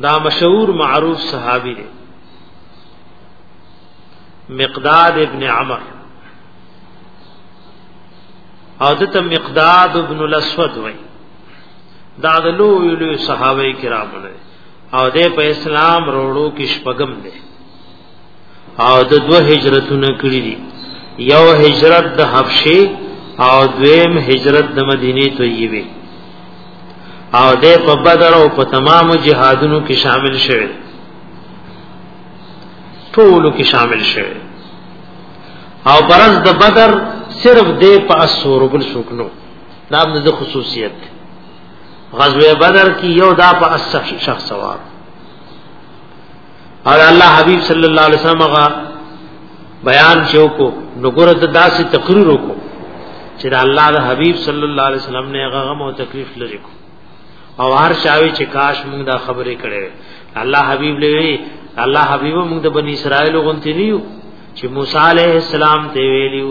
دا مشهور معروف صحابي دی مقداد ابن عمر او دته مقداد ابن الاسود وای دا د لوی لوی صحابه کرام نه او د په اسلام وروړو کې شپږم دی او د دوه هجرتونه کړی دي یو هجرت د حبشه او دویم هجرت د مدینه طیبه او د په بدر او په تمام جهادونو کې شامل شوه ټولو کې شامل شوه او پرز د بدر صرف د په اسور بل شوکنو دا د خصوصیت غزوه بدر کې یو دا په اس شخص سواب او الله حبیب صلی الله علیه وسلم غا بیان شو کو نو ګره ته داسې تقریر وکړو چې الله د حبیب صلی الله علیه وسلم نه غم او تکلیف لري کو او هر شاوی چې کاش موږ دا خبرې کړې الله حبیب لوي الله حبیب موږ د بنی اسرائیل غونتی نیو چې موسی علیه السلام ته ویلیو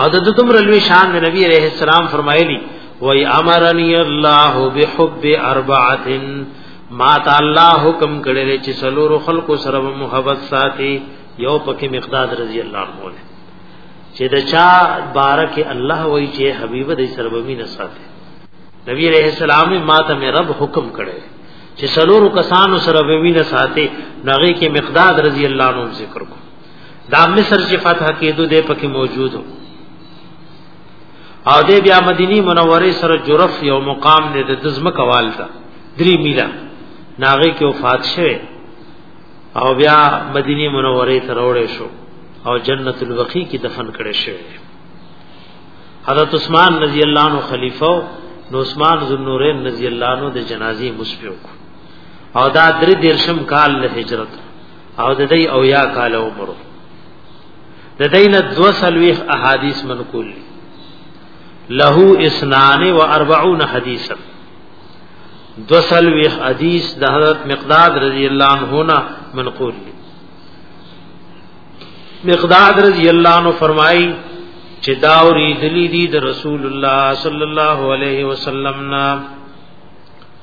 او د دومر لوی شان د نبی عليه السلام فرمایلی وای امرنی الله بحب اربعه ما تعالی حکم کړی چې سلور خلق سره محبت ساتي یو پکې مقداد رضی الله عنه چې د چا بارک الله وای چې حبیب دې سره به مين ساتي نبی عليه السلام ما ته مې رب حکم کړی چې سلور کسانو سره به مين ساتي نغې کې مقداد رضی الله عنه ذکر کو دا مصر چې فتح کېدو دی پکې موجودو او دې بیا مدینی منوره سره جرف یو مقام دی د دزم کوال تا درې میلا ناغه کې وفات شوه او بیا مدینی منوره ته وروړې شو او جنت البقیع کې دفن کړي شوی حضرت عثمان رضی الله عنه خلیفہ نو عثمان ذوالنورین رضی الله عنه د جنازې مسپیو او دا درې دیرشم کال له هجرت او د دې او یا کال عمر د دې نه دو سلويخ احادیث منقول دي له اسنان و 40 حدیثا دو سلويخ حدیث د حضرت مقداد رضی الله عنه نه منقول دي مقداد رضی الله عنه فرمایي چې دا اوریدلی دي د رسول الله صلی الله علیه وسلم نه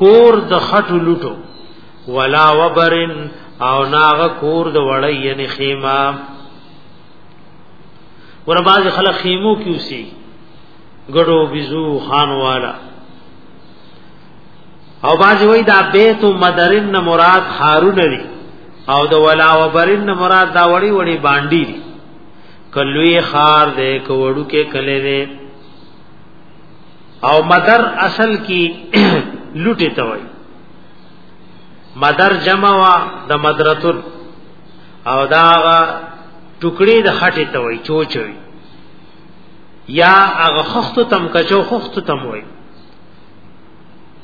کور د خټو لټو ولا وبرن او ناغه کور د وړی یعنی خیمه ور باز خلک خیمو کیوسی ګړو بيزو خان والا او باز وای دا بیت مدرن مراد هارون دی او د ولا وبرن مراد دا وړي وړي باندې دی کلوی خار دې کوړو کې کله دې او مدر اصل کی لوټی ته وای مدر جمع وا د مدرتر او دا ټوکړي د خټه ته وای چوچوي یا هغه خخت تم کچو خخت تم وای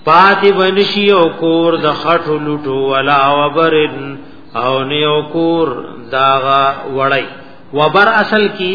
پاتې بنشي او کور د خټو لوټو ولا وبرن او نیو کور داغا وړی وبر اصل کی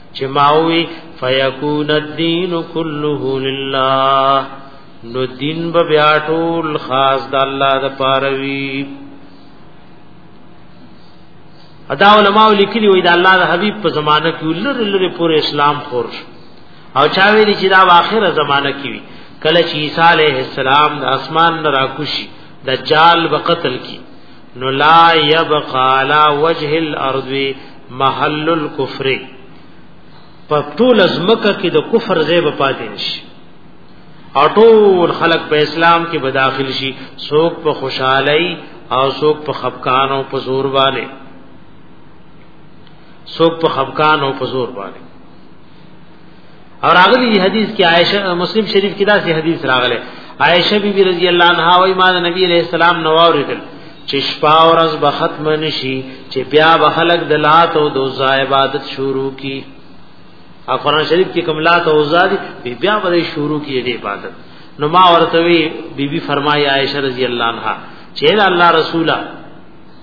چې ماوي فیکون الدین كله لله نو دین به بیا ټول خاص د الله د پاروي ادا علماء لیکلي وي د الله د حبیب په زمانه کې لر لر پورې اسلام خور شو او چا ویلي چې دا واخره زمانہ کې وي کله چې عیسی علیه السلام د اسمان نه راکوشي دجال به قتل کی نو لا يبقى على وجه الارض محل الكفر په ټول ازمکه کې د کفر ځای به پاتې نشي او ټول خلق په اسلام کې به داخل شي څوک په خوشحالي او څوک په خفقان او په زور باندې څوک په خفقان او په زور باندې اور هغه دی حدیث کې عائشه مسلم شریف کې دا سی حدیث راغله عائشه بی بی رضی الله عنها وای ما نبی علیہ السلام نو اوریدل چې شپه او ورځ به ختم نشي چې بیا به خلق د لات او د عزا عبادت شروع کی او قرآن شریف کې کوم لات او عزا دی بیا به شروع کی د عبادت نو ما ورته وی بی بی فرمای عائشه رضی الله عنها چې الله رسوله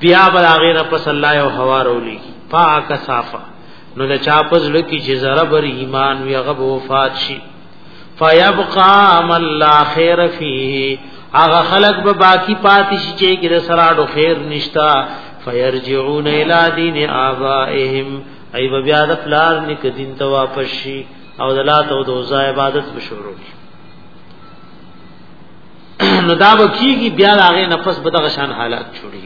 بیا بل هغه نه پس الله یو هوا رولی پاک صافه نو د چا پس لکی چې زره بر ایمان وی هغه وفات شي فیبقا من لا خیر فیه هغه خلق به باقی پاتې شي چې ګر سراډو خیر نشتا فیرجعون الی دین آبائهم ای بیا د پلار نک دین ته واپس شي او د لات او د عزا عبادت بشورو کی نو دا وکیږي بیا هغه نفس به دغه شان حالات جوړي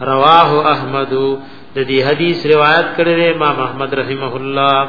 رواه احمد د دې حدیث روایت کړی امام احمد رحمه الله